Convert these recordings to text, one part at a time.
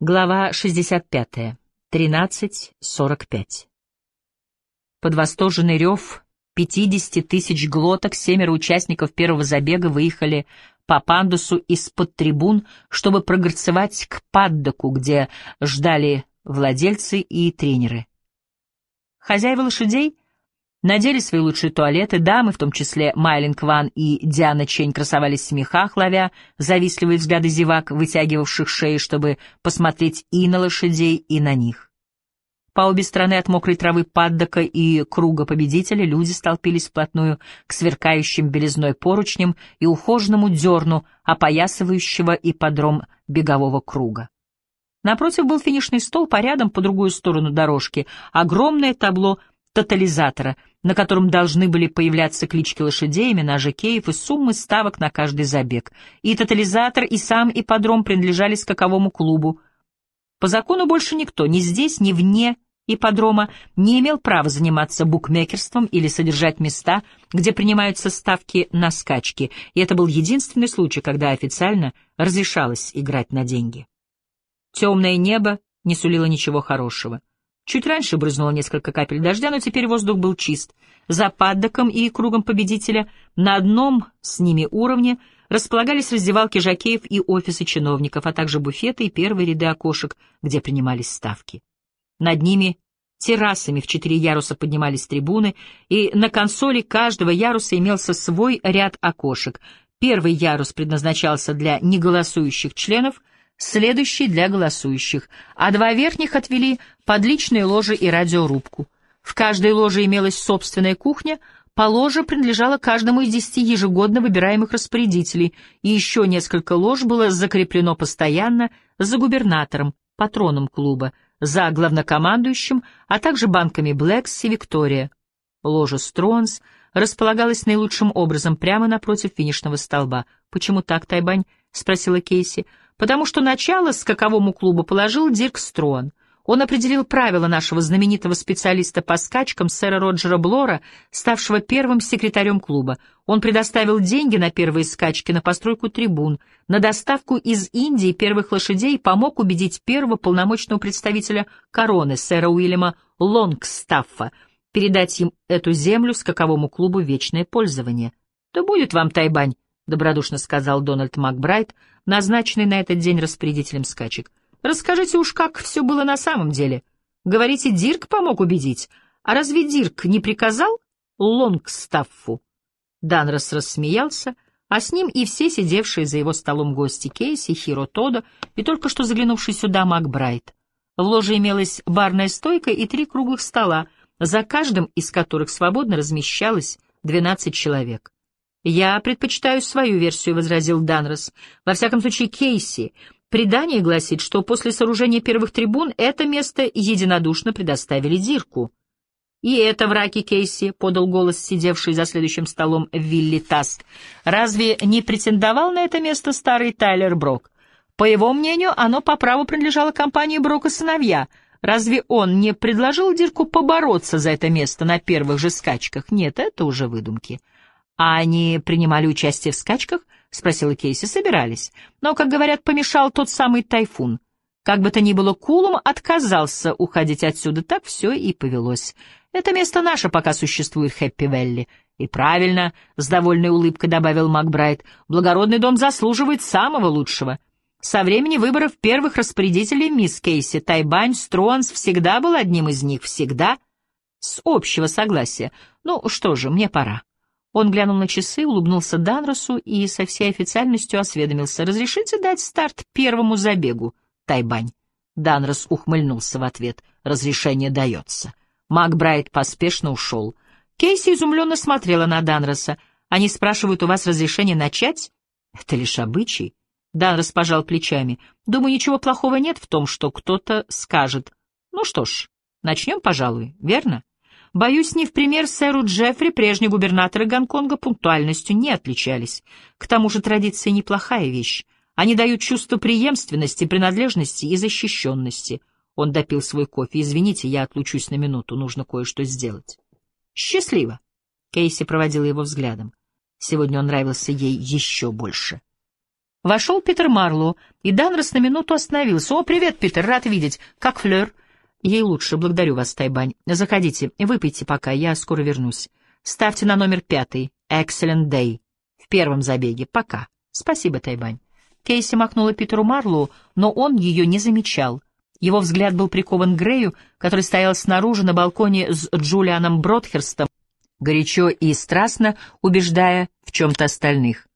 Глава 65. 13.45. Под восторженный рев 50 тысяч глоток семеро участников первого забега выехали по пандусу из-под трибун, чтобы прогорцевать к паддоку, где ждали владельцы и тренеры. Хозяева лошадей — Надели свои лучшие туалеты, дамы, в том числе Майлинг Ван и Диана Чень, красовались в смехах, ловя завистливые взгляды зевак, вытягивавших шеи, чтобы посмотреть и на лошадей, и на них. По обе стороны от мокрой травы паддока и круга победителя люди столпились вплотную к сверкающим белизной поручням и ухоженному дерну, опоясывающего ипподром бегового круга. Напротив был финишный стол, по рядом, по другую сторону дорожки, огромное табло тотализатора, на котором должны были появляться клички лошадей, имена жокеев и суммы ставок на каждый забег. И тотализатор, и сам ипподром принадлежали скаковому клубу. По закону больше никто, ни здесь, ни вне ипподрома, не имел права заниматься букмекерством или содержать места, где принимаются ставки на скачки, и это был единственный случай, когда официально разрешалось играть на деньги. Темное небо не сулило ничего хорошего. Чуть раньше брызнуло несколько капель дождя, но теперь воздух был чист. За паддоком и кругом победителя на одном с ними уровне располагались раздевалки жакеев и офисы чиновников, а также буфеты и первые ряды окошек, где принимались ставки. Над ними террасами в четыре яруса поднимались трибуны, и на консоли каждого яруса имелся свой ряд окошек. Первый ярус предназначался для неголосующих членов — следующий для голосующих, а два верхних отвели под личные ложи и радиорубку. В каждой ложе имелась собственная кухня, по ложе принадлежало каждому из десяти ежегодно выбираемых распорядителей, и еще несколько лож было закреплено постоянно за губернатором, патроном клуба, за главнокомандующим, а также банками Блэкс и Виктория. Ложа Стронс располагалась наилучшим образом прямо напротив финишного столба. «Почему так, Тайбань?» — спросила Кейси потому что начало скаковому клубу положил Дирк Строн. Он определил правила нашего знаменитого специалиста по скачкам сэра Роджера Блора, ставшего первым секретарем клуба. Он предоставил деньги на первые скачки, на постройку трибун, на доставку из Индии первых лошадей помог убедить первого полномочного представителя короны, сэра Уильяма Лонгстаффа, передать им эту землю скаковому клубу вечное пользование. «Да будет вам, Тайбань», — добродушно сказал Дональд Макбрайт, назначенный на этот день распорядителем скачек. Расскажите уж, как все было на самом деле. Говорите, Дирк помог убедить. А разве Дирк не приказал Лонгстаффу? Данрос рассмеялся, а с ним и все сидевшие за его столом гости Кейси, Хиро Тодо и только что заглянувший сюда Макбрайт. В ложе имелась барная стойка и три круглых стола, за каждым из которых свободно размещалось двенадцать человек. «Я предпочитаю свою версию», — возразил Данрос. «Во всяком случае, Кейси. Предание гласит, что после сооружения первых трибун это место единодушно предоставили Дирку». «И это враки Кейси», — подал голос сидевший за следующим столом Вилли Таст. «Разве не претендовал на это место старый Тайлер Брок? По его мнению, оно по праву принадлежало компании Брок и сыновья». Разве он не предложил Дирку побороться за это место на первых же скачках? Нет, это уже выдумки. «А они принимали участие в скачках?» — спросила Кейси. «Собирались. Но, как говорят, помешал тот самый тайфун. Как бы то ни было, Кулум отказался уходить отсюда. Так все и повелось. Это место наше, пока существует Хэппи-Велли». «И правильно», — с довольной улыбкой добавил Макбрайт, — «благородный дом заслуживает самого лучшего». Со времени выборов первых распорядителей мисс Кейси Тайбань Струанс всегда был одним из них, всегда, с общего согласия. Ну что же, мне пора. Он глянул на часы, улыбнулся Данросу и со всей официальностью осведомился. «Разрешите дать старт первому забегу, Тайбань?» Данрос ухмыльнулся в ответ. «Разрешение дается». Макбрайт поспешно ушел. Кейси изумленно смотрела на Данроса. «Они спрашивают у вас разрешение начать?» «Это лишь обычай». Данрос пожал плечами. «Думаю, ничего плохого нет в том, что кто-то скажет. Ну что ж, начнем, пожалуй, верно?» Боюсь, не в пример сэру Джеффри прежние губернаторы Гонконга пунктуальностью не отличались. К тому же традиция неплохая вещь. Они дают чувство преемственности, принадлежности и защищенности. Он допил свой кофе. «Извините, я отлучусь на минуту, нужно кое-что сделать». «Счастливо!» Кейси проводила его взглядом. Сегодня он нравился ей еще больше. Вошел Питер Марлоу, и Данрос на минуту остановился. «О, привет, Питер, рад видеть. Как флёр?» «Ей лучше, благодарю вас, Тайбань. Заходите, выпейте пока, я скоро вернусь. Ставьте на номер пятый. Excellent day. В первом забеге. Пока. Спасибо, Тайбань». Кейси махнула Питеру Марлоу, но он ее не замечал. Его взгляд был прикован к Грею, который стоял снаружи на балконе с Джулианом Бродхерстом, горячо и страстно убеждая в чем-то остальных.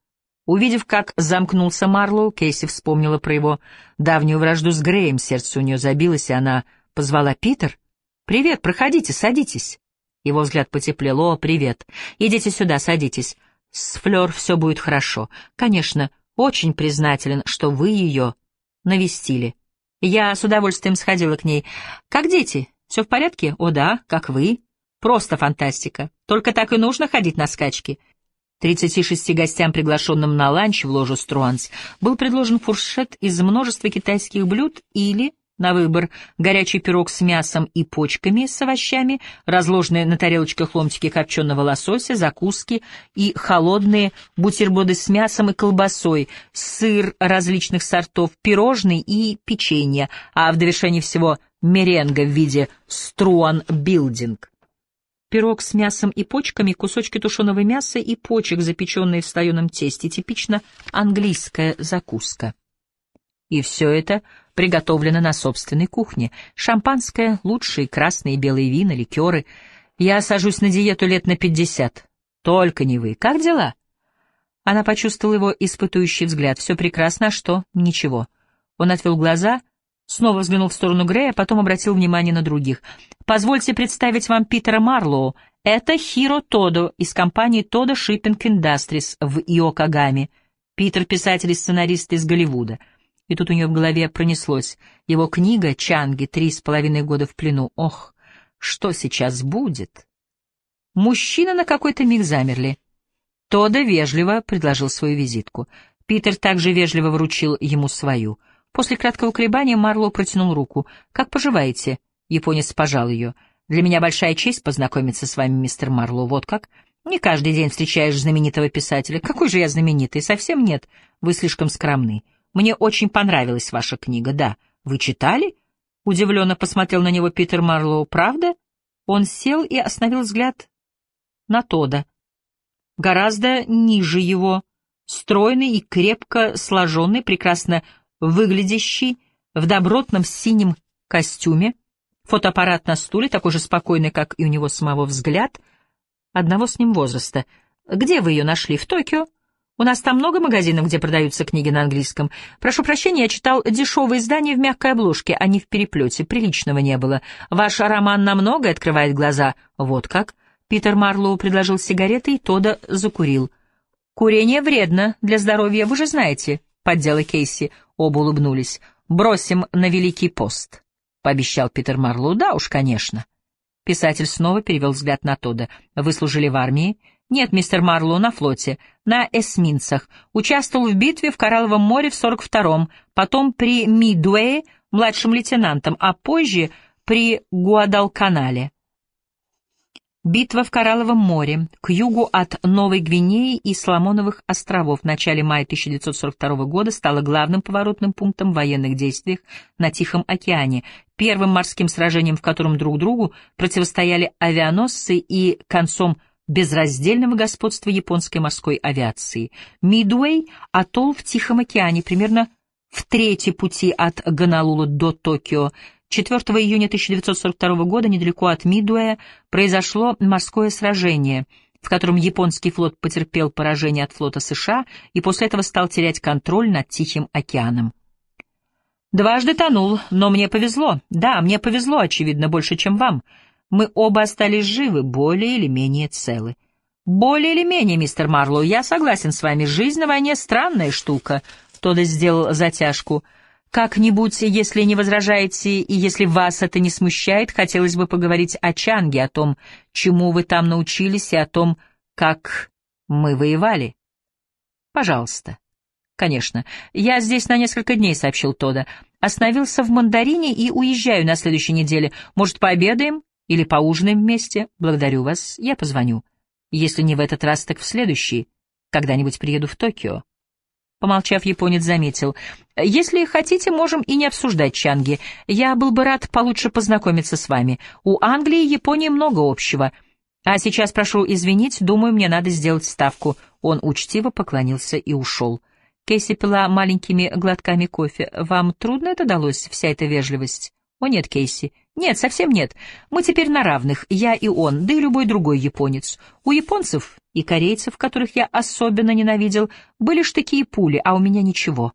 Увидев, как замкнулся Марлоу, Кейси вспомнила про его давнюю вражду с Греем, сердце у нее забилось, и она позвала Питер. «Привет, проходите, садитесь». Его взгляд потеплел. «О, привет. Идите сюда, садитесь. С Флёр все будет хорошо. Конечно, очень признателен, что вы ее навестили. Я с удовольствием сходила к ней. Как дети? Все в порядке? О да, как вы. Просто фантастика. Только так и нужно ходить на скачки. 36 гостям, приглашенным на ланч в ложу Струанс, был предложен фуршет из множества китайских блюд или на выбор горячий пирог с мясом и почками с овощами, разложенные на тарелочках ломтики копченого лосося, закуски и холодные бутерброды с мясом и колбасой, сыр различных сортов, пирожные и печенье, а в довершении всего меренга в виде струан-билдинг. Пирог с мясом и почками, кусочки тушеного мяса и почек, запеченные в слоеном тесте, типично английская закуска. И все это приготовлено на собственной кухне. Шампанское, лучшие красные и белые вина, ликеры. Я сажусь на диету лет на пятьдесят. Только не вы. Как дела? Она почувствовала его испытующий взгляд. Все прекрасно, а что? Ничего. Он отвел глаза, снова взглянул в сторону Грея, потом обратил внимание на других. «Позвольте представить вам Питера Марлоу. Это Хиро Тодо из компании Тодо Shipping Industries в Иокагаме. Питер — писатель и сценарист из Голливуда». И тут у нее в голове пронеслось. Его книга «Чанги. Три с половиной года в плену». Ох, что сейчас будет? Мужчины на какой-то миг замерли. Тода вежливо предложил свою визитку. Питер также вежливо вручил ему свою. После краткого колебания Марлоу протянул руку. «Как поживаете?» Японец пожал ее. «Для меня большая честь познакомиться с вами, мистер Марлоу. Вот как?» «Не каждый день встречаешь знаменитого писателя. Какой же я знаменитый? Совсем нет. Вы слишком скромны. Мне очень понравилась ваша книга, да. Вы читали? Удивленно посмотрел на него Питер Марлоу. Правда? Он сел и остановил взгляд на Тода. Гораздо ниже его, стройный и крепко сложенный, прекрасно выглядящий, в добротном синем костюме, фотоаппарат на стуле, такой же спокойный, как и у него самого взгляд, одного с ним возраста. «Где вы ее нашли? В Токио?» У нас там много магазинов, где продаются книги на английском. Прошу прощения, я читал дешевые издания в мягкой обложке, а не в переплете. Приличного не было. Ваш роман на многое открывает глаза. Вот как. Питер Марлоу предложил сигареты, и Тода закурил. «Курение вредно для здоровья, вы же знаете», — поддела Кейси. Оба улыбнулись. «Бросим на Великий пост», — пообещал Питер Марлоу. «Да уж, конечно». Писатель снова перевел взгляд на Тода. «Вы служили в армии?» Нет, мистер Марлоу, на флоте, на эсминцах. Участвовал в битве в Коралловом море в 42-м, потом при Мидуэе младшим лейтенантом, а позже при Гуадалканале. Битва в Коралловом море, к югу от Новой Гвинеи и Соломоновых островов в начале мая 1942 года стала главным поворотным пунктом в военных действиях на Тихом океане, первым морским сражением, в котором друг другу противостояли авианосцы и концом безраздельного господства японской морской авиации. Мидуэй — атолл в Тихом океане, примерно в трети пути от Гонолулу до Токио. 4 июня 1942 года недалеко от Мидуэя произошло морское сражение, в котором японский флот потерпел поражение от флота США и после этого стал терять контроль над Тихим океаном. Дважды тонул, но мне повезло. Да, мне повезло, очевидно, больше, чем вам. Мы оба остались живы, более или менее целы. Более или менее, мистер Марлоу, я согласен с вами, жизнь на войне — странная штука. Тодда сделал затяжку. Как-нибудь, если не возражаете и если вас это не смущает, хотелось бы поговорить о Чанге, о том, чему вы там научились и о том, как мы воевали. Пожалуйста. Конечно. Я здесь на несколько дней, сообщил Тодда. Остановился в Мандарине и уезжаю на следующей неделе. Может, пообедаем? Или поужинаем вместе? Благодарю вас, я позвоню. Если не в этот раз, так в следующий. Когда-нибудь приеду в Токио. Помолчав, японец заметил. «Если хотите, можем и не обсуждать Чанги. Я был бы рад получше познакомиться с вами. У Англии и Японии много общего. А сейчас прошу извинить, думаю, мне надо сделать ставку». Он учтиво поклонился и ушел. Кейси пила маленькими глотками кофе. «Вам трудно это далось, вся эта вежливость?» «О нет, Кейси. Нет, совсем нет. Мы теперь на равных, я и он, да и любой другой японец. У японцев и корейцев, которых я особенно ненавидел, были штыки и пули, а у меня ничего».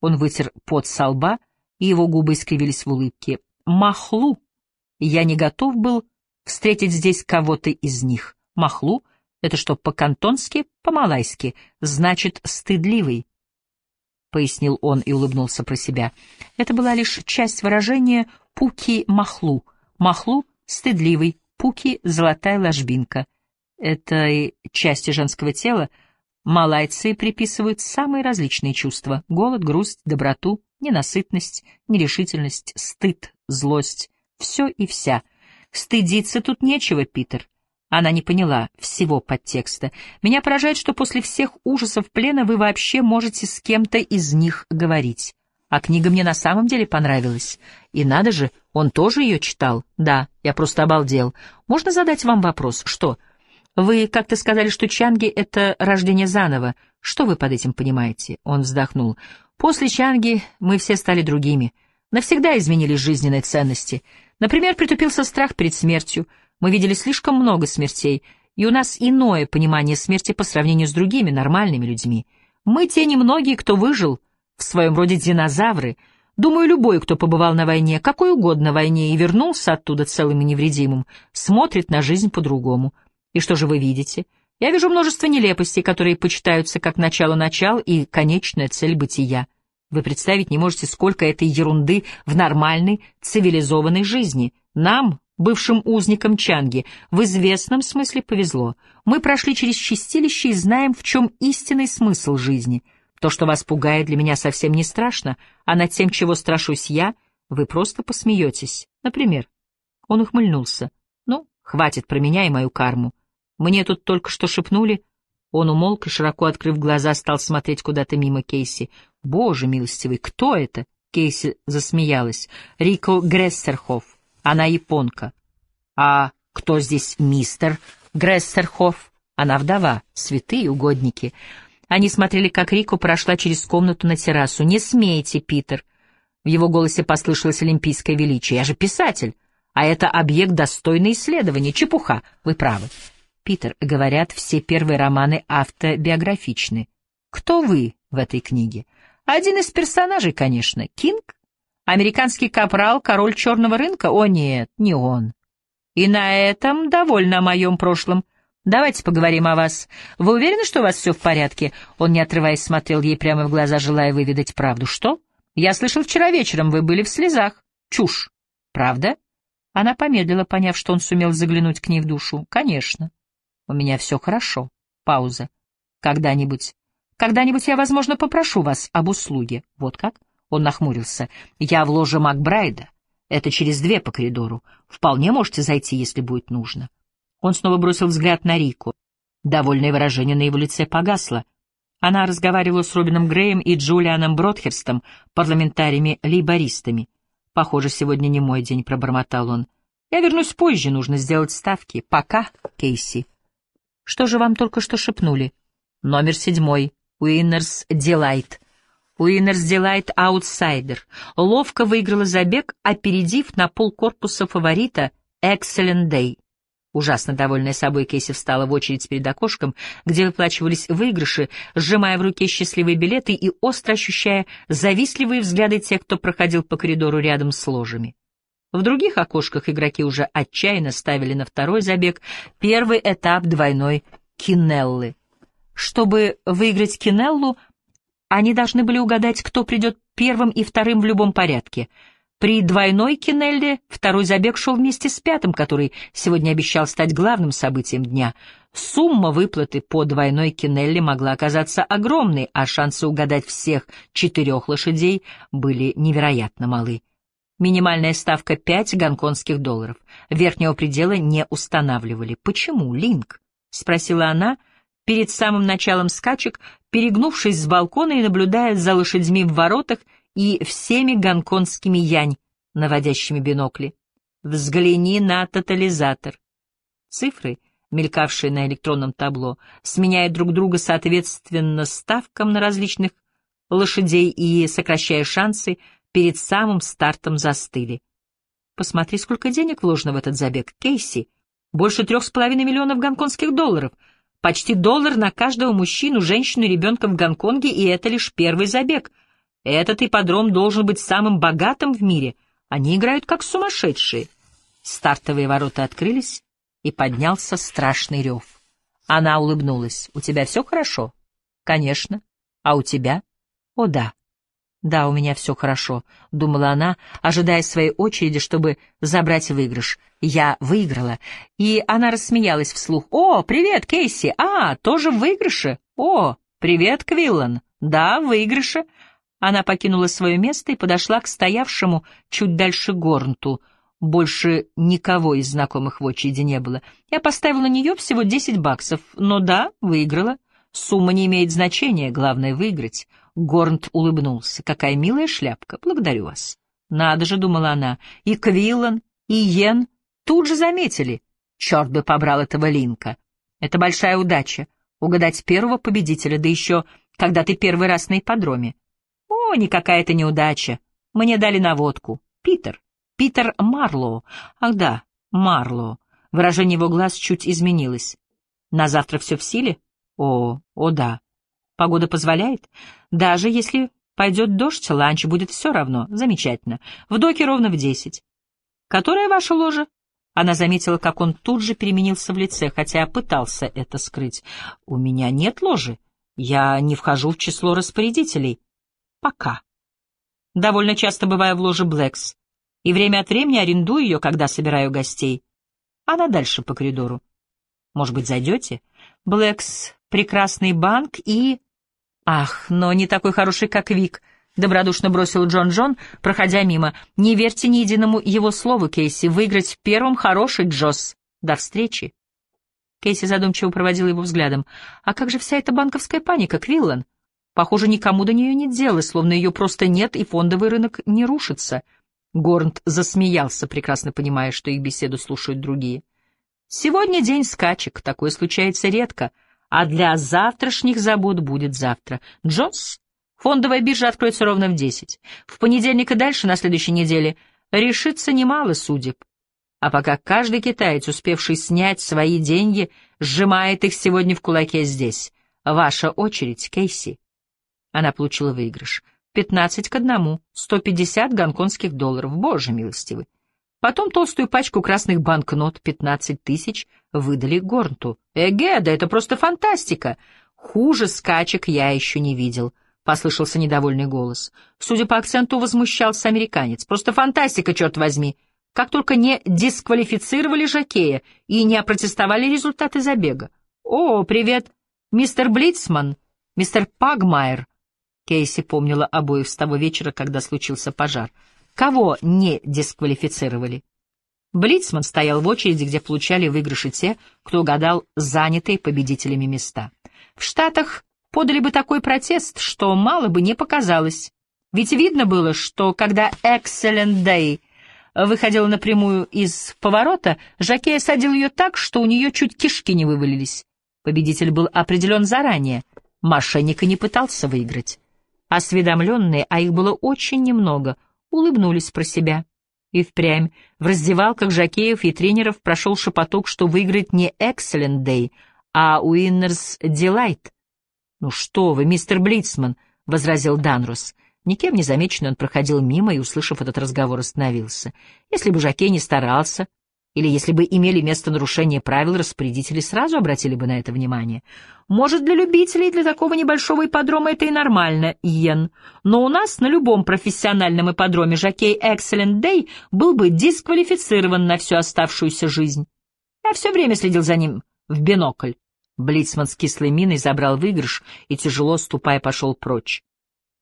Он вытер пот со лба, и его губы искривились в улыбке. «Махлу! Я не готов был встретить здесь кого-то из них. Махлу — это что, по-кантонски, по-малайски, значит, стыдливый. — пояснил он и улыбнулся про себя. Это была лишь часть выражения «пуки-махлу». Махлу — стыдливый, пуки — золотая ложбинка. Этой части женского тела малайцы приписывают самые различные чувства — голод, грусть, доброту, ненасытность, нерешительность, стыд, злость. Все и вся. Стыдиться тут нечего, Питер. Она не поняла всего подтекста. Меня поражает, что после всех ужасов плена вы вообще можете с кем-то из них говорить. А книга мне на самом деле понравилась. И надо же, он тоже ее читал. Да, я просто обалдел. Можно задать вам вопрос? Что? Вы как-то сказали, что Чанги — это рождение заново. Что вы под этим понимаете? Он вздохнул. После Чанги мы все стали другими. Навсегда изменились жизненные ценности. Например, притупился страх перед смертью — мы видели слишком много смертей, и у нас иное понимание смерти по сравнению с другими нормальными людьми. Мы те немногие, кто выжил, в своем роде динозавры. Думаю, любой, кто побывал на войне, какой угодно войне, и вернулся оттуда целым и невредимым, смотрит на жизнь по-другому. И что же вы видите? Я вижу множество нелепостей, которые почитаются как начало-начал и конечная цель бытия. Вы представить не можете, сколько этой ерунды в нормальной, цивилизованной жизни. Нам, бывшим узникам Чанги, в известном смысле повезло. Мы прошли через чистилище и знаем, в чем истинный смысл жизни. То, что вас пугает, для меня совсем не страшно, а над тем, чего страшусь я, вы просто посмеетесь. Например, он ухмыльнулся. Ну, хватит про меня и мою карму. Мне тут только что шепнули. Он умолк и, широко открыв глаза, стал смотреть куда-то мимо Кейси. «Боже милостивый, кто это?» Кейси засмеялась. «Рико Грессерхоф. Она японка. А кто здесь мистер Грессерхоф? Она вдова, святые угодники. Они смотрели, как Рико прошла через комнату на террасу. «Не смейте, Питер!» В его голосе послышалось олимпийское величие. «Я же писатель, а это объект достойный исследования. Чепуха, вы правы». «Питер, говорят, все первые романы автобиографичны. Кто вы в этой книге?» «Один из персонажей, конечно. Кинг?» Американский капрал, король черного рынка? О нет, не он. И на этом довольно о моем прошлом. Давайте поговорим о вас. Вы уверены, что у вас все в порядке? Он, не отрываясь, смотрел ей прямо в глаза, желая выведать правду. Что? Я слышал, вчера вечером вы были в слезах. Чушь. Правда? Она помедлила, поняв, что он сумел заглянуть к ней в душу. Конечно. У меня все хорошо. Пауза. Когда-нибудь... Когда-нибудь я, возможно, попрошу вас об услуге. Вот как? Он нахмурился. «Я в ложе Макбрайда. Это через две по коридору. Вполне можете зайти, если будет нужно». Он снова бросил взгляд на Рику. Довольное выражение на его лице погасло. Она разговаривала с Робином Греем и Джулианом Бродхерстом, парламентариями-лейбористами. «Похоже, сегодня не мой день», — пробормотал он. «Я вернусь позже, нужно сделать ставки. Пока, Кейси». «Что же вам только что шепнули?» «Номер седьмой. Winner's Delight. Winner's Delight аутсайдер. Ловко выиграла забег, опередив на полкорпуса фаворита Excellent Day. Ужасно довольная собой Кейси встала в очередь перед окошком, где выплачивались выигрыши, сжимая в руке счастливые билеты и остро ощущая завистливые взгляды тех, кто проходил по коридору рядом с ложами. В других окошках игроки уже отчаянно ставили на второй забег первый этап двойной кинеллы. Чтобы выиграть кинеллу, они должны были угадать, кто придет первым и вторым в любом порядке. При двойной Кинелле второй забег шел вместе с пятым, который сегодня обещал стать главным событием дня. Сумма выплаты по двойной Кинелле могла оказаться огромной, а шансы угадать всех четырех лошадей были невероятно малы. Минимальная ставка — пять гонконгских долларов. Верхнего предела не устанавливали. «Почему, Линк?» — спросила она, перед самым началом скачек, перегнувшись с балкона и наблюдая за лошадьми в воротах и всеми гонконгскими янь, наводящими бинокли. Взгляни на тотализатор. Цифры, мелькавшие на электронном табло, сменяя друг друга соответственно ставкам на различных лошадей и сокращая шансы, перед самым стартом застыли. Посмотри, сколько денег вложено в этот забег, Кейси. Больше трех с половиной миллионов гонконгских долларов. Почти доллар на каждого мужчину, женщину и ребенка в Гонконге, и это лишь первый забег. Этот ипподром должен быть самым богатым в мире. Они играют как сумасшедшие. Стартовые ворота открылись, и поднялся страшный рев. Она улыбнулась. «У тебя все хорошо?» «Конечно. А у тебя?» «О, да». «Да, у меня все хорошо», — думала она, ожидая своей очереди, чтобы забрать выигрыш. «Я выиграла». И она рассмеялась вслух. «О, привет, Кейси! А, тоже в выигрыше? О, привет, Квиллан! Да, в выигрыше». Она покинула свое место и подошла к стоявшему чуть дальше Горнту. Больше никого из знакомых в очереди не было. Я поставила на нее всего десять баксов, но да, выиграла. Сумма не имеет значения, главное — выиграть. Горнт улыбнулся. «Какая милая шляпка! Благодарю вас!» «Надо же!» — думала она. «И Квиллан, и Йен тут же заметили. Черт бы побрал этого Линка! Это большая удача — угадать первого победителя, да еще когда ты первый раз на ипподроме. О, никакая это неудача! Мне дали наводку. Питер. Питер Марлоу. Ах да, Марлоу. Выражение его глаз чуть изменилось. На завтра все в силе? О, о да. Погода позволяет? Даже если пойдет дождь, ланч будет все равно. Замечательно. В доке ровно в десять. Которая ваша ложа? Она заметила, как он тут же переменился в лице, хотя пытался это скрыть. У меня нет ложи. Я не вхожу в число распорядителей. Пока. Довольно часто бываю в ложе Блэкс. И время от времени арендую ее, когда собираю гостей. Она дальше по коридору. Может быть, зайдете? Блэкс — прекрасный банк и... «Ах, но не такой хороший, как Вик», — добродушно бросил Джон Джон, проходя мимо. «Не верьте ни единому его слову, Кейси. Выиграть первым хороший Джосс. До встречи». Кейси задумчиво проводил его взглядом. «А как же вся эта банковская паника, Квиллан? Похоже, никому до нее нет дела, словно ее просто нет, и фондовый рынок не рушится». Горнт засмеялся, прекрасно понимая, что их беседу слушают другие. «Сегодня день скачек, такое случается редко» а для завтрашних забот будет завтра. Джонс, фондовая биржа откроется ровно в десять. В понедельник и дальше на следующей неделе решится немало судеб. А пока каждый китаец, успевший снять свои деньги, сжимает их сегодня в кулаке здесь. Ваша очередь, Кейси. Она получила выигрыш. Пятнадцать к одному, сто пятьдесят гонконгских долларов. Боже милостивый. Потом толстую пачку красных банкнот, 15 тысяч, выдали Горнту. «Эге, да это просто фантастика! Хуже скачек я еще не видел», — послышался недовольный голос. Судя по акценту, возмущался американец. «Просто фантастика, черт возьми! Как только не дисквалифицировали Жакея и не опротестовали результаты забега. О, привет, мистер Блицман, мистер Пагмайер!» Кейси помнила обоих с того вечера, когда случился пожар — Кого не дисквалифицировали? Блицман стоял в очереди, где получали выигрыши те, кто угадал занятые победителями места. В Штатах подали бы такой протест, что мало бы не показалось. Ведь видно было, что когда Excellent Day выходила напрямую из поворота, Жакей осадил ее так, что у нее чуть кишки не вывалились. Победитель был определен заранее. Мошенник и не пытался выиграть. Осведомленные, а их было очень немного — улыбнулись про себя. И впрямь в раздевалках жакеев и тренеров прошел шепоток, что выиграет не Excellent Day, а Winners Delight. «Ну что вы, мистер Блицман», — возразил Данрос. Никем не замеченный он проходил мимо и, услышав этот разговор, остановился. Если бы Жакей не старался, или если бы имели место нарушения правил, распорядители сразу обратили бы на это внимание. Может, для любителей для такого небольшого ипподрома это и нормально, Йен. Но у нас на любом профессиональном ипподроме жокей Excellent Day был бы дисквалифицирован на всю оставшуюся жизнь. Я все время следил за ним в бинокль. Блицман с кислой миной забрал выигрыш и, тяжело ступая, пошел прочь.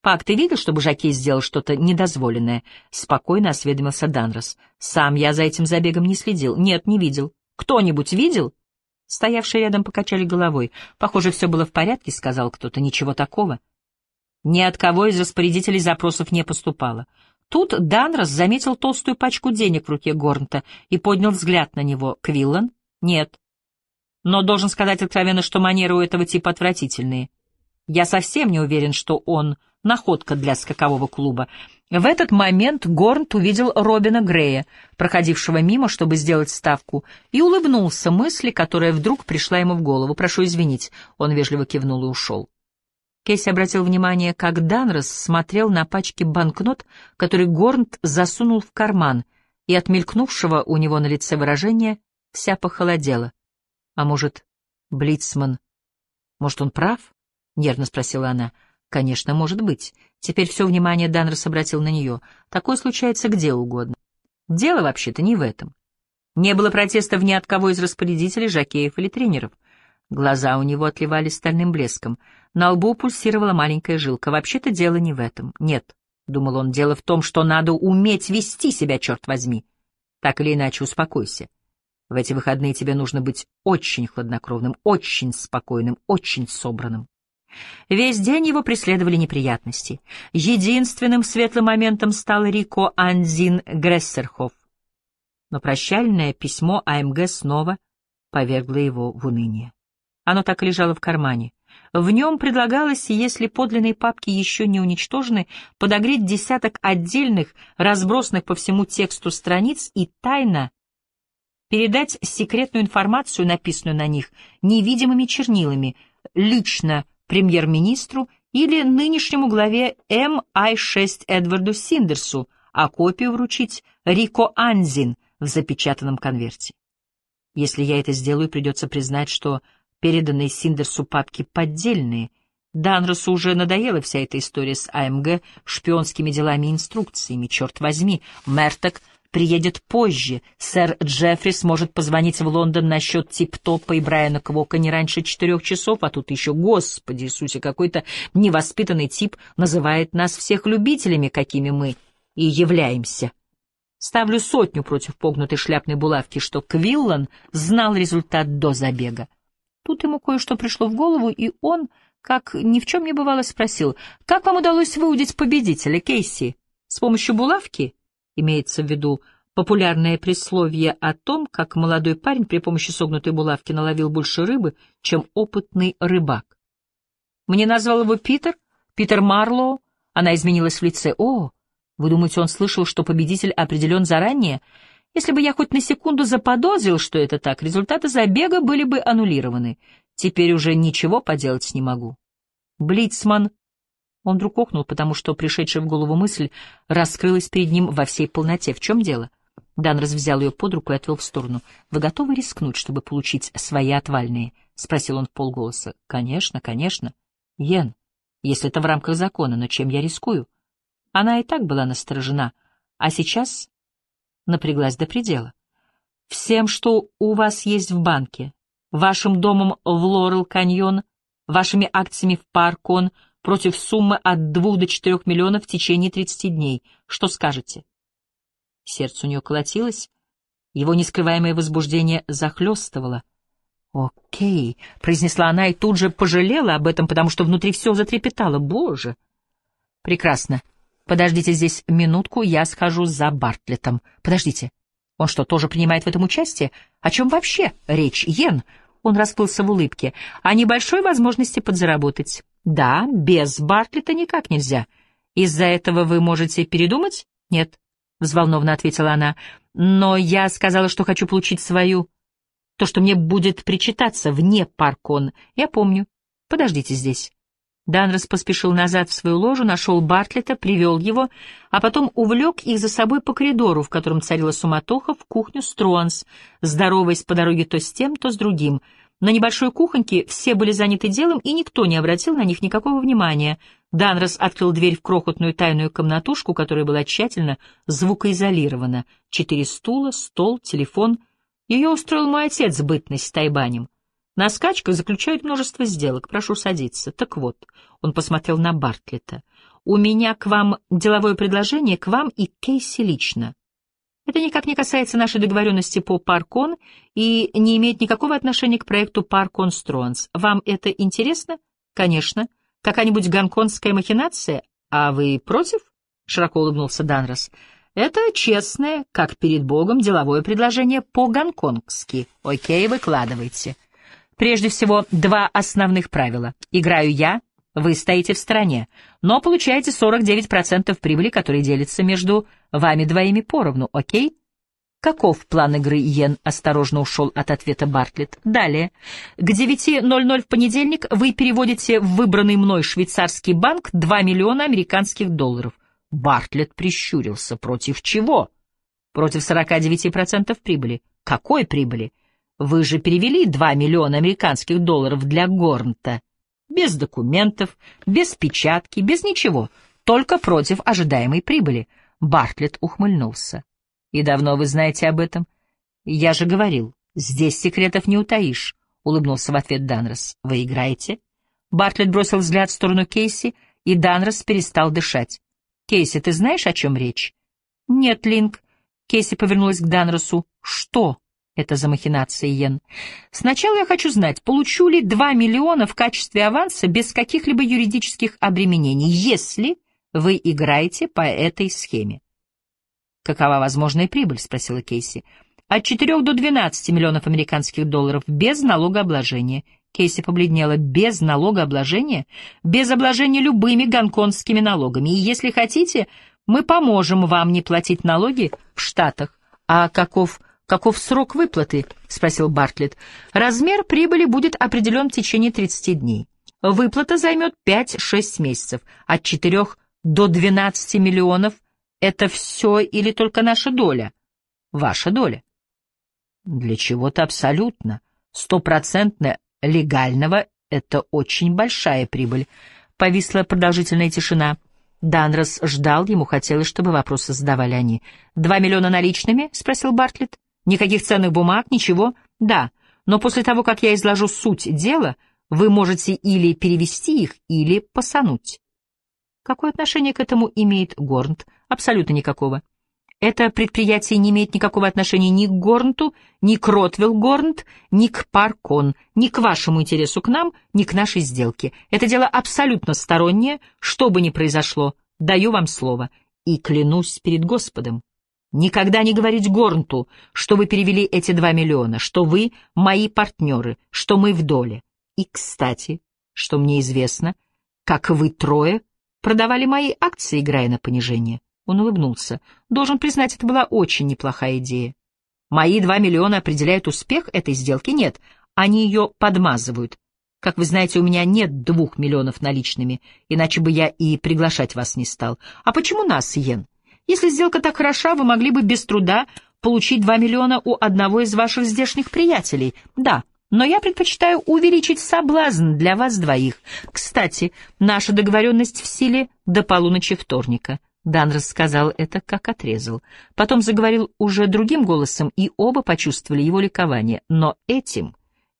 «Пак, ты видел, чтобы Жакей сделал что-то недозволенное?» — спокойно осведомился Данрос. «Сам я за этим забегом не следил. Нет, не видел. Кто-нибудь видел?» Стоявшие рядом покачали головой. «Похоже, все было в порядке», — сказал кто-то. «Ничего такого». Ни от кого из распорядителей запросов не поступало. Тут Данрос заметил толстую пачку денег в руке Горнта и поднял взгляд на него. «Квиллан?» «Нет». «Но должен сказать откровенно, что манеры у этого типа отвратительные. Я совсем не уверен, что он находка для скакового клуба. В этот момент Горнт увидел Робина Грея, проходившего мимо, чтобы сделать ставку, и улыбнулся мысли, которая вдруг пришла ему в голову. «Прошу извинить», — он вежливо кивнул и ушел. Кейси обратил внимание, как Данрос смотрел на пачки банкнот, которые Горнт засунул в карман, и от мелькнувшего у него на лице выражения вся похолодела. «А может, Блицман... Может, он прав?» — нервно спросила она. Конечно, может быть. Теперь все внимание Данрос обратил на нее. Такое случается где угодно. Дело вообще-то не в этом. Не было протестов ни от кого из распорядителей, жакеев или тренеров. Глаза у него отливали стальным блеском. На лбу пульсировала маленькая жилка. Вообще-то дело не в этом. Нет, — думал он, — дело в том, что надо уметь вести себя, черт возьми. Так или иначе, успокойся. В эти выходные тебе нужно быть очень хладнокровным, очень спокойным, очень собранным. Весь день его преследовали неприятности. Единственным светлым моментом стал Рико Анзин Грессерхоф. Но прощальное письмо АМГ снова повергло его в уныние. Оно так и лежало в кармане. В нем предлагалось, если подлинные папки еще не уничтожены, подогреть десяток отдельных, разбросанных по всему тексту страниц и тайно передать секретную информацию, написанную на них, невидимыми чернилами, лично премьер-министру или нынешнему главе МИ-6 Эдварду Синдерсу, а копию вручить Рико Анзин в запечатанном конверте. Если я это сделаю, придется признать, что переданные Синдерсу папки поддельные. Данросу уже надоела вся эта история с АМГ, шпионскими делами и инструкциями. Черт возьми, Мерток — приедет позже. Сэр Джеффри сможет позвонить в Лондон насчет Тип-Топа и Брайана Квока не раньше четырех часов, а тут еще, господи Иисусе, какой-то невоспитанный тип называет нас всех любителями, какими мы и являемся. Ставлю сотню против погнутой шляпной булавки, что Квиллан знал результат до забега. Тут ему кое-что пришло в голову, и он, как ни в чем не бывало, спросил, «Как вам удалось выудить победителя, Кейси? С помощью булавки?» Имеется в виду популярное присловие о том, как молодой парень при помощи согнутой булавки наловил больше рыбы, чем опытный рыбак. Мне назвал его Питер, Питер Марлоу. Она изменилась в лице. О, вы думаете, он слышал, что победитель определен заранее? Если бы я хоть на секунду заподозрил, что это так, результаты забега были бы аннулированы. Теперь уже ничего поделать не могу. Блицман он вдруг охнул, потому что пришедшая в голову мысль раскрылась перед ним во всей полноте. В чем дело? Данрос взял ее под руку и отвел в сторону. «Вы готовы рискнуть, чтобы получить свои отвальные?» — спросил он в полголоса. «Конечно, конечно. Йен, если это в рамках закона, но чем я рискую?» Она и так была насторожена, а сейчас напряглась до предела. «Всем, что у вас есть в банке, вашим домом в Лорел-каньон, вашими акциями в Паркон, против суммы от двух до четырех миллионов в течение 30 дней. Что скажете? Сердце у нее колотилось, его нескрываемое возбуждение захлестывало. «Окей», — произнесла она и тут же пожалела об этом, потому что внутри все затрепетало. «Боже!» «Прекрасно. Подождите здесь минутку, я схожу за Бартлетом. Подождите. Он что, тоже принимает в этом участие? О чем вообще речь, Йен?» Он расплылся в улыбке. «О небольшой возможности подзаработать. Да, без Бартлета никак нельзя. Из-за этого вы можете передумать? Нет, взволнованно ответила она. Но я сказала, что хочу получить свою... То, что мне будет причитаться вне паркон. Я помню. Подождите здесь. Данрос поспешил назад в свою ложу, нашел Бартлета, привел его, а потом увлек их за собой по коридору, в котором царила суматоха, в кухню Струанс, здороваясь по дороге то с тем, то с другим — на небольшой кухоньке все были заняты делом, и никто не обратил на них никакого внимания. Данрос открыл дверь в крохотную тайную комнатушку, которая была тщательно звукоизолирована. Четыре стула, стол, телефон. Ее устроил мой отец, бытность с Тайбанем. На скачках заключают множество сделок. Прошу садиться. Так вот, он посмотрел на Бартлета. У меня к вам деловое предложение, к вам и Кейси лично. Это никак не касается нашей договоренности по Паркон и не имеет никакого отношения к проекту Паркон Стронс. Вам это интересно? Конечно. Какая-нибудь гонконгская махинация? А вы против? Широко улыбнулся Данрос. Это честное, как перед Богом, деловое предложение по-гонконгски. Окей, выкладывайте. Прежде всего, два основных правила. Играю я, вы стоите в стороне, но получаете 49% прибыли, которые делятся между вами двоими поровну, окей? Каков план игры Йен осторожно ушел от ответа Бартлетт. Далее. К 9.00 в понедельник вы переводите в выбранный мной швейцарский банк 2 миллиона американских долларов. Бартлетт прищурился. Против чего? Против 49% прибыли. Какой прибыли? Вы же перевели 2 миллиона американских долларов для Горнта. Без документов, без печатки, без ничего, только против ожидаемой прибыли. Бартлетт ухмыльнулся. «И давно вы знаете об этом?» «Я же говорил, здесь секретов не утаишь», — улыбнулся в ответ Данрос. «Вы играете?» Бартлетт бросил взгляд в сторону Кейси, и Данрос перестал дышать. «Кейси, ты знаешь, о чем речь?» «Нет, Линк». Кейси повернулась к Данросу. «Что?» Это за махинации, Йен. Сначала я хочу знать, получу ли 2 миллиона в качестве аванса без каких-либо юридических обременений, если вы играете по этой схеме. Какова возможная прибыль? спросила Кейси. От 4 до 12 миллионов американских долларов без налогообложения. Кейси побледнела. Без налогообложения? Без обложения любыми гонконгскими налогами. И если хотите, мы поможем вам не платить налоги в Штатах. А каков «Каков срок выплаты?» — спросил Бартлетт. «Размер прибыли будет определен в течение 30 дней. Выплата займет 5-6 месяцев. От 4 до 12 миллионов — это все или только наша доля? Ваша доля. Для чего-то абсолютно, стопроцентно легального — это очень большая прибыль. Повисла продолжительная тишина. Данрос ждал, ему хотелось, чтобы вопросы задавали они. «Два миллиона наличными?» — спросил Бартлетт. Никаких ценных бумаг, ничего? Да, но после того, как я изложу суть дела, вы можете или перевести их, или посануть. Какое отношение к этому имеет Горнт? Абсолютно никакого. Это предприятие не имеет никакого отношения ни к Горнту, ни к Ротвелл Горнт, ни к Паркон, ни к вашему интересу к нам, ни к нашей сделке. Это дело абсолютно стороннее, что бы ни произошло. Даю вам слово и клянусь перед Господом. Никогда не говорить Горнту, что вы перевели эти два миллиона, что вы мои партнеры, что мы в доле. И, кстати, что мне известно, как вы трое продавали мои акции, играя на понижение. Он улыбнулся. Должен признать, это была очень неплохая идея. Мои два миллиона определяют успех этой сделки? Нет, они ее подмазывают. Как вы знаете, у меня нет двух миллионов наличными, иначе бы я и приглашать вас не стал. А почему нас, Йен? Если сделка так хороша, вы могли бы без труда получить 2 миллиона у одного из ваших здешних приятелей. Да, но я предпочитаю увеличить соблазн для вас двоих. Кстати, наша договоренность в силе до полуночи вторника. Дан рассказал это, как отрезал. Потом заговорил уже другим голосом, и оба почувствовали его ликование. Но этим,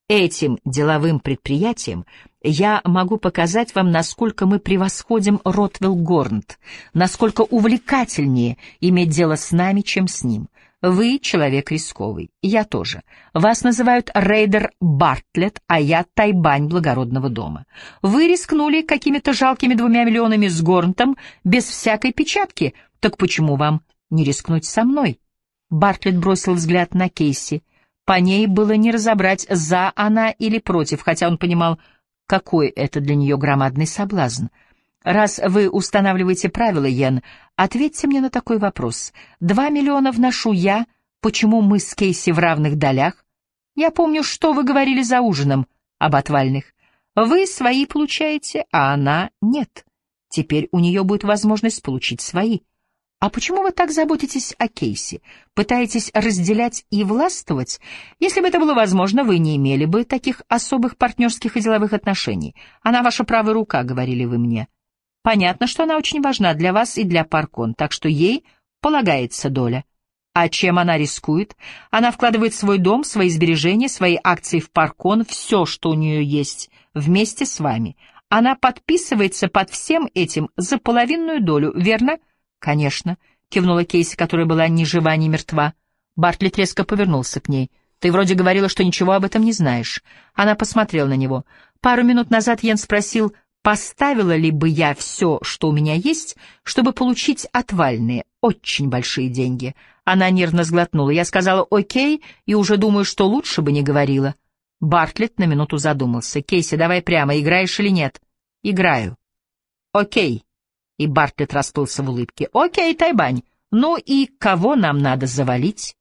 этим деловым предприятием я могу показать вам, насколько мы превосходим Ротвелл Горнт, насколько увлекательнее иметь дело с нами, чем с ним. Вы человек рисковый, я тоже. Вас называют рейдер Бартлетт, а я Тайбань благородного дома. Вы рискнули какими-то жалкими двумя миллионами с Горнтом без всякой печатки, так почему вам не рискнуть со мной? Бартлетт бросил взгляд на Кейси. По ней было не разобрать, за она или против, хотя он понимал, какой это для нее громадный соблазн. Раз вы устанавливаете правила, Йен, ответьте мне на такой вопрос. Два миллиона вношу я, почему мы с Кейси в равных долях? Я помню, что вы говорили за ужином об отвальных. Вы свои получаете, а она нет. Теперь у нее будет возможность получить свои. А почему вы так заботитесь о Кейси? Пытаетесь разделять и властвовать? Если бы это было возможно, вы не имели бы таких особых партнерских и деловых отношений. Она ваша правая рука, говорили вы мне. Понятно, что она очень важна для вас и для Паркон, так что ей полагается доля. А чем она рискует? Она вкладывает свой дом, свои сбережения, свои акции в Паркон, все, что у нее есть, вместе с вами. Она подписывается под всем этим за половинную долю, верно? — Конечно. — кивнула Кейси, которая была ни жива, ни мертва. Бартлетт резко повернулся к ней. «Ты вроде говорила, что ничего об этом не знаешь». Она посмотрела на него. Пару минут назад Йен спросил, поставила ли бы я все, что у меня есть, чтобы получить отвальные, очень большие деньги. Она нервно сглотнула. Я сказала «Окей», и уже думаю, что лучше бы не говорила. Бартлетт на минуту задумался. «Кейси, давай прямо, играешь или нет?» «Играю». «Окей». И Бартлетт расплылся в улыбке. «Окей, Тайбань. Ну и кого нам надо завалить?»